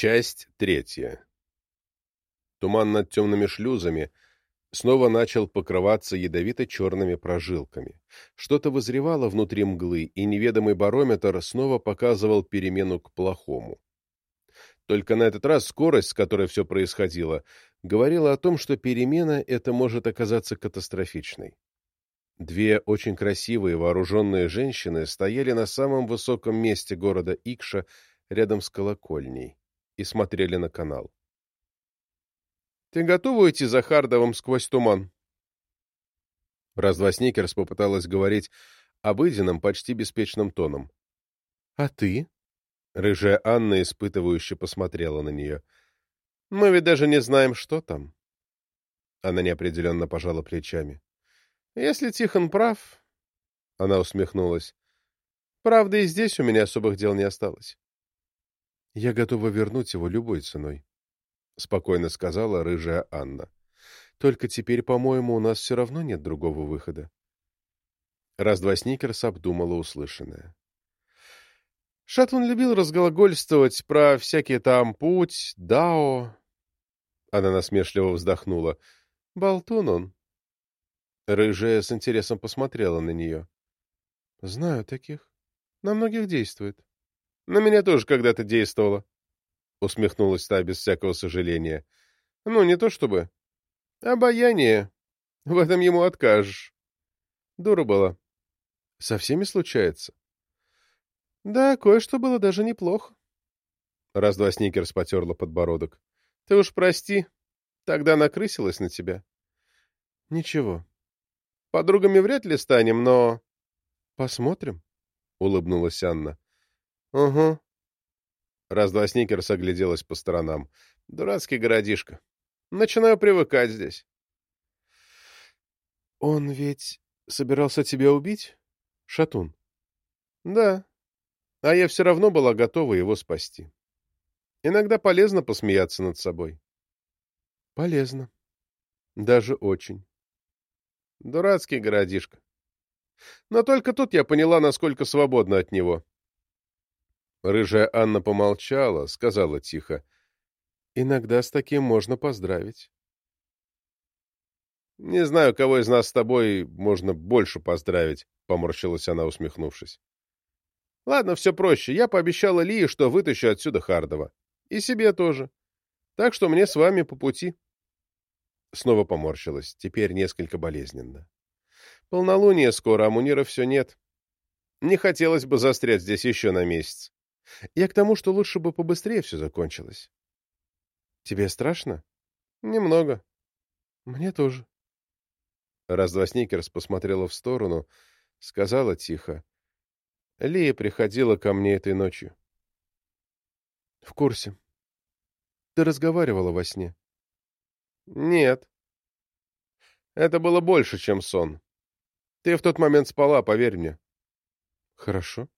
Часть третья. Туман над темными шлюзами снова начал покрываться ядовито-черными прожилками. Что-то вызревало внутри мглы, и неведомый барометр снова показывал перемену к плохому. Только на этот раз скорость, с которой все происходило, говорила о том, что перемена эта может оказаться катастрофичной. Две очень красивые вооруженные женщины стояли на самом высоком месте города Икша рядом с колокольней и смотрели на канал. «Ты готова уйти за Хардовым сквозь туман?» Раз-два Сникерс попыталась говорить обыденным, почти беспечным тоном. «А ты?» Рыжая Анна испытывающе посмотрела на нее. «Мы ведь даже не знаем, что там». Она неопределенно пожала плечами. «Если Тихон прав...» Она усмехнулась. «Правда, и здесь у меня особых дел не осталось». «Я готова вернуть его любой ценой», — спокойно сказала рыжая Анна. «Только теперь, по-моему, у нас все равно нет другого выхода». Раз-два Сникерс обдумала услышанное. Шатун любил разглагольствовать про всякие там путь, дао. Она насмешливо вздохнула. Болтун он. Рыжая с интересом посмотрела на нее. — Знаю таких. На многих действует. На меня тоже когда-то действовало. Усмехнулась та без всякого сожаления. Ну, не то чтобы. Обаяние. В этом ему откажешь. Дура была. Со всеми случается. Да, кое-что было даже неплохо. Раз-два Сникерс потерла подбородок. Ты уж прости, тогда накрысилась на тебя. Ничего. Подругами вряд ли станем, но... Посмотрим, — улыбнулась Анна. Угу. Раз-два Сникерс огляделась по сторонам. Дурацкий городишко. Начинаю привыкать здесь. Он ведь собирался тебя убить, Шатун? Да. А я все равно была готова его спасти. Иногда полезно посмеяться над собой. Полезно. Даже очень. Дурацкий городишко. Но только тут я поняла, насколько свободна от него. Рыжая Анна помолчала, сказала тихо. «Иногда с таким можно поздравить». «Не знаю, кого из нас с тобой можно больше поздравить», — поморщилась она, усмехнувшись. «Ладно, все проще. Я пообещала Лии, что вытащу отсюда Хардова. И себе тоже. Так что мне с вами по пути». Снова поморщилась, теперь несколько болезненно. «Полнолуние скоро, а Мунира все нет. Не хотелось бы застрять здесь еще на месяц. Я к тому, что лучше бы побыстрее все закончилось. Тебе страшно? Немного. Мне тоже. Раз-два Сникерс посмотрела в сторону, сказала тихо. Лия приходила ко мне этой ночью. В курсе. Ты разговаривала во сне? Нет. Это было больше, чем сон. Ты в тот момент спала, поверь мне. Хорошо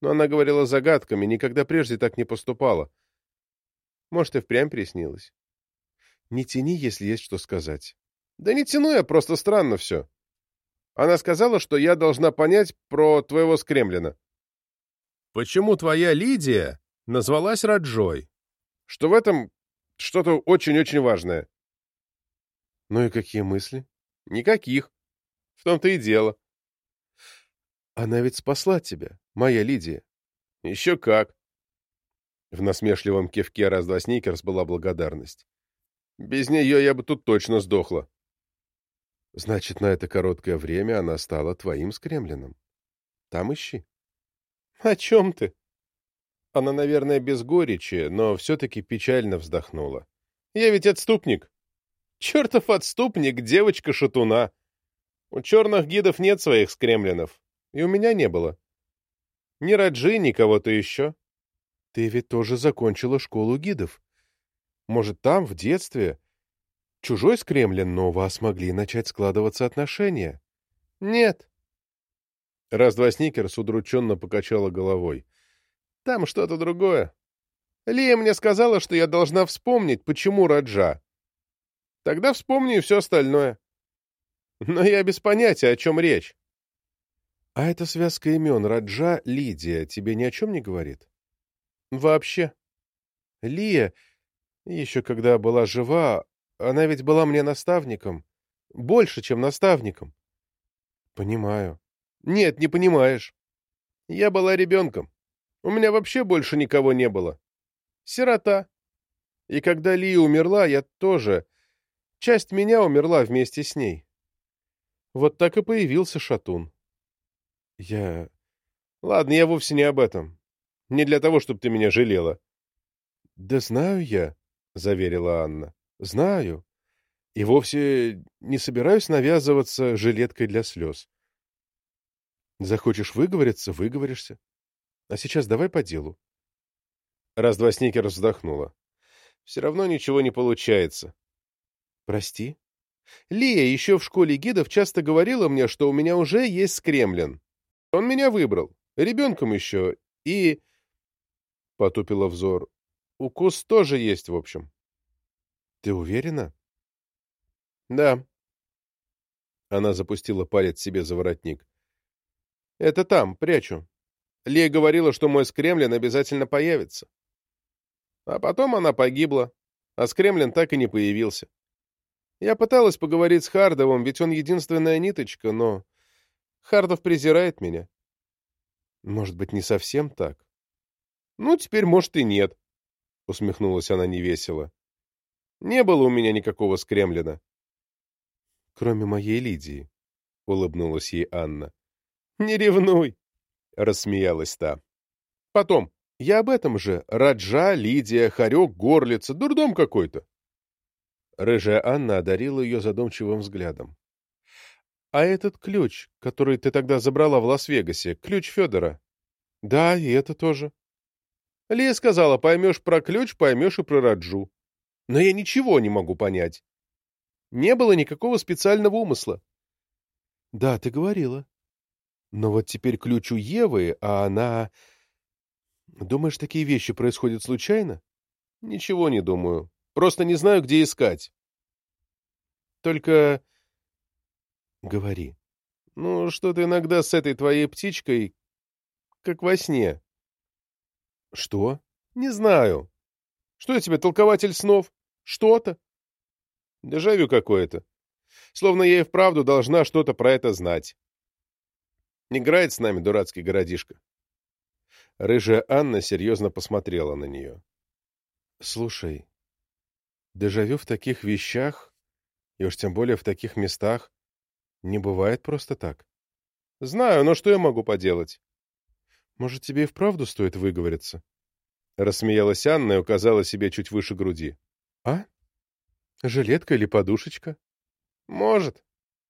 но она говорила загадками, никогда прежде так не поступала. Может, и впрямь приснилось. Не тяни, если есть что сказать. Да не тяну я, просто странно все. Она сказала, что я должна понять про твоего скремлина. Почему твоя Лидия назвалась Раджой? Что в этом что-то очень-очень важное. Ну и какие мысли? Никаких. В том-то и дело. Она ведь спасла тебя, моя Лидия. Еще как. В насмешливом кивке раз-два Сникерс была благодарность. Без нее я бы тут точно сдохла. Значит, на это короткое время она стала твоим скремленом. Там ищи. О чем ты? Она, наверное, без горечи, но все-таки печально вздохнула. Я ведь отступник. Чертов отступник, девочка-шатуна. У черных гидов нет своих скремленов. И у меня не было. Ни Раджи, ни кого-то еще. Ты ведь тоже закончила школу гидов. Может, там, в детстве, чужой скремлен, но у вас могли начать складываться отношения? Нет. Раз-два Сникерс удрученно покачала головой. Там что-то другое. Лия мне сказала, что я должна вспомнить, почему Раджа. Тогда вспомню и все остальное. Но я без понятия, о чем речь. А эта связка имен Раджа, Лидия тебе ни о чем не говорит? Вообще. Лия, еще когда была жива, она ведь была мне наставником. Больше, чем наставником. Понимаю. Нет, не понимаешь. Я была ребенком. У меня вообще больше никого не было. Сирота. И когда Лия умерла, я тоже... Часть меня умерла вместе с ней. Вот так и появился Шатун. Я... Ладно, я вовсе не об этом. Не для того, чтобы ты меня жалела. Да знаю я, — заверила Анна. Знаю. И вовсе не собираюсь навязываться жилеткой для слез. Захочешь выговориться — выговоришься. А сейчас давай по делу. Раз-два Сникерс вздохнула. Все равно ничего не получается. Прости. Лия еще в школе гидов часто говорила мне, что у меня уже есть скремлин. Он меня выбрал. Ребенком еще. И... Потупила взор. Укус тоже есть, в общем. Ты уверена? Да. Она запустила палец себе за воротник. Это там, прячу. Лия говорила, что мой скремлин обязательно появится. А потом она погибла, а скремлин так и не появился. Я пыталась поговорить с Хардовым, ведь он единственная ниточка, но Хардов презирает меня. Может быть, не совсем так? Ну, теперь, может, и нет, — усмехнулась она невесело. Не было у меня никакого скремлина. Кроме моей Лидии, — улыбнулась ей Анна. Не ревнуй, — рассмеялась та. Потом, я об этом же. Раджа, Лидия, Харек, Горлица, дурдом какой-то. Рыжая Анна одарила ее задумчивым взглядом. — А этот ключ, который ты тогда забрала в Лас-Вегасе, ключ Федора? — Да, и это тоже. Лия сказала, поймешь про ключ, поймешь и про Раджу. Но я ничего не могу понять. Не было никакого специального умысла. — Да, ты говорила. Но вот теперь ключ у Евы, а она... Думаешь, такие вещи происходят случайно? Ничего не думаю. Просто не знаю, где искать. Только... Говори. Ну, что-то иногда с этой твоей птичкой, как во сне. Что? Не знаю. Что я тебе, толкователь снов? Что-то? Дежавю какое-то. Словно я и вправду должна что-то про это знать. Играет с нами дурацкий городишко. Рыжая Анна серьезно посмотрела на нее. — Слушай, дежавю в таких вещах, и уж тем более в таких местах, не бывает просто так. — Знаю, но что я могу поделать? — Может, тебе и вправду стоит выговориться? Рассмеялась Анна и указала себе чуть выше груди. — А? Жилетка или подушечка? — Может.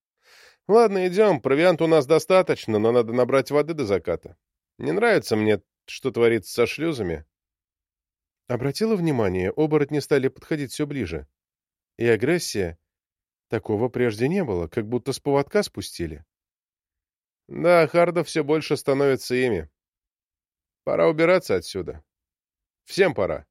— Ладно, идем, провиант у нас достаточно, но надо набрать воды до заката. Не нравится мне что творится со шлюзами? Обратила внимание, оборотни стали подходить все ближе. И агрессия... Такого прежде не было, как будто с поводка спустили. Да, Хардов все больше становится ими. Пора убираться отсюда. Всем пора.